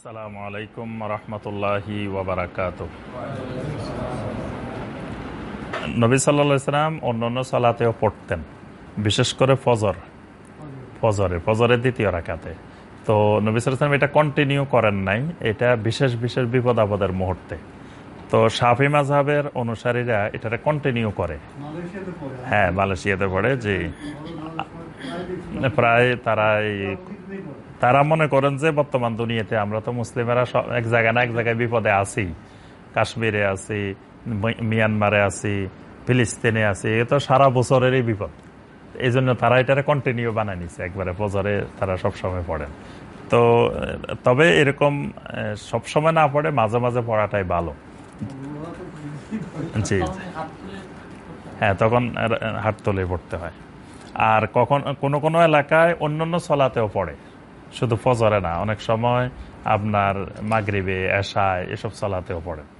আসসালামু আলাইকুম রহমতুল্লাহি ওবরাকাত নবী সাল্লা সাল্লাম অন্য অন্য সালাতেও পড়তেন বিশেষ করে ফজর। ফজরে ফজরের দ্বিতীয় রাখাতে তো নবী সাল্লাম এটা কন্টিনিউ করেন নাই এটা বিশেষ বিশেষ বিপদ আপদের মুহূর্তে। তো শাফি মাঝহের অনুসারীরা এটাকে কন্টিনিউ করে। হ্যাঁ মালয়েশিয়াতে পড়ে যে প্রায় তারা তারা মনে করেন যে বর্তমান দুনিয়াতে আমরা তো মুসলিমেরা এক জায়গায় না, এক জায়গায় বিপদে আছি। কাশ্মীরে আছি মিয়ানমারে আছি, ফিলিস্তিনে আছি, এ তো সারা বছরেরই বিপদ। এই জন্য তারা এটারে কন্টিনিউ বানায় নিছে। একবারে বছরে তারা সব সময় পড়েন তো, তবে এরকম সব সময় না পড়ে, মাঝে মাঝে পড়াটাই ভালো। জি। হ্যাঁ তখন হাত তুলে পড়তে হয়। আর কখন, কোনো কোনো এলাকায় অন্যান্য সলাতেও পড়ে। শুধু ফজরে না, অনেক সময় আপনার মাগরিবে, এশায় এসব সলাতেও পড়ে।